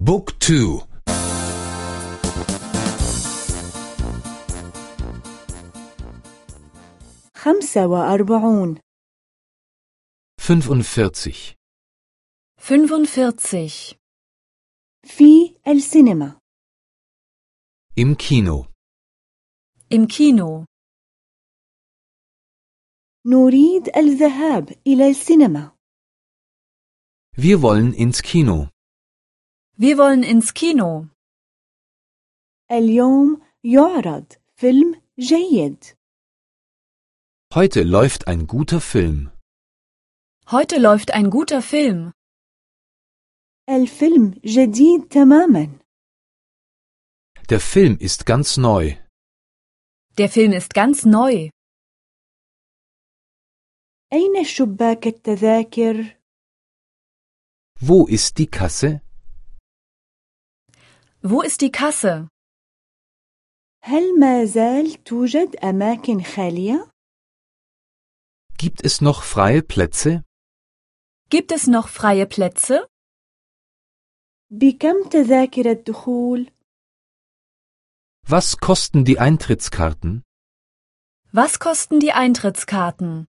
بوك تو خمسة وأربعون 45 45. في السينما Im Kino. Im Kino. نريد الذهاب إلى السينما Wir wollen ins Kino. Wir wollen ins Kino. اليوم يعرض فيلم جيد Heute läuft ein guter Film. Heute läuft ein guter Film. الفيلم جديد تماما Der Film ist ganz neu. Der Film ist ganz neu. أين شباك التذاكر؟ Wo ist die Kasse? Wo ist die Kasse? هل ما زال توجد أماكن خالية؟ Gibt es noch freie Plätze? Gibt es noch freie Plätze? بكم تذاكر الدخول؟ Was kosten die Eintrittskarten? Was kosten die Eintrittskarten?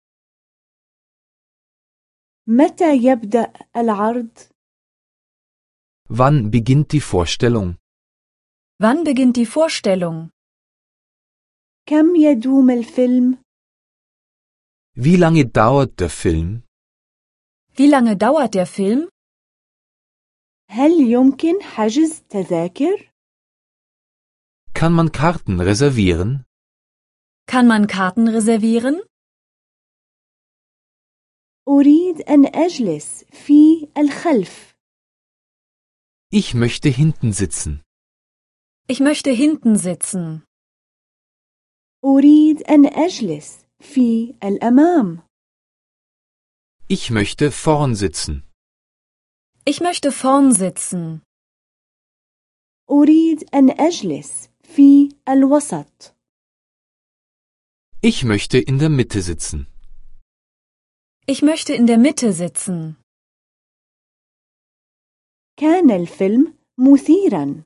متى يبدأ العرض؟ Wann beginnt die Vorstellung? Wann beginnt die Vorstellung? كم يدوم الفيلم؟ Wie lange dauert der Film? Wie lange dauert der Film? هل يمكن حجز تذاكر؟ Kann man Karten reservieren? Kann man Karten reservieren? أريد أن أجلس في الخلف. Ich möchte hinten sitzen. Ich möchte hinten sitzen. أريد أن أجلس في الأمام. Ich möchte vorn sitzen. Ich möchte vorn sitzen. أريد أن أجلس في الوسط. Ich möchte in der Mitte sitzen. Ich möchte in der Mitte sitzen. كان الفيلم مثيرا.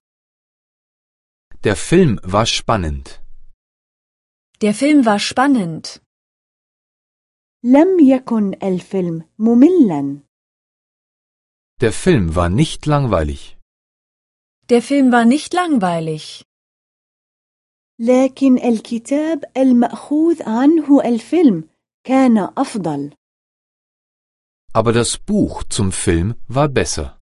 Der Film war spannend. Der Film war spannend. لم يكن الفيلم مملا. Der Film war nicht langweilig. Der Film war nicht langweilig. لكن الكتاب المأخوذ عنه الفيلم كان أفضل. Aber das Buch zum Film war besser.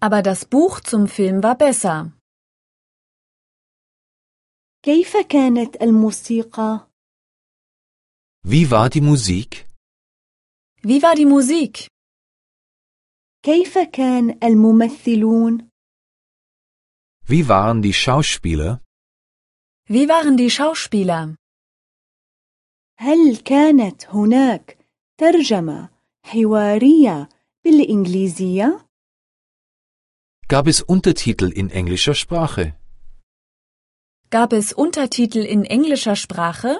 Aber das Buch zum Film war besser. كيف كانت الموسيقى؟ Wie war die Musik? Wie war die Musik? كيف كان الممثلون؟ Wie waren die Schauspieler? Wie waren die Schauspieler? هل كانت هناك ترجمة حوارية بالإنجليزية؟ Gab es Untertitel in englischer Sprache? Gab es Untertitel in englischer Sprache?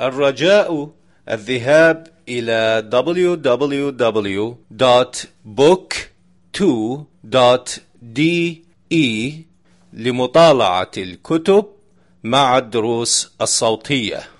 الرجاء الذهاب إلى www.book2.de لمطالعة الكتب مع الدروس الصوتية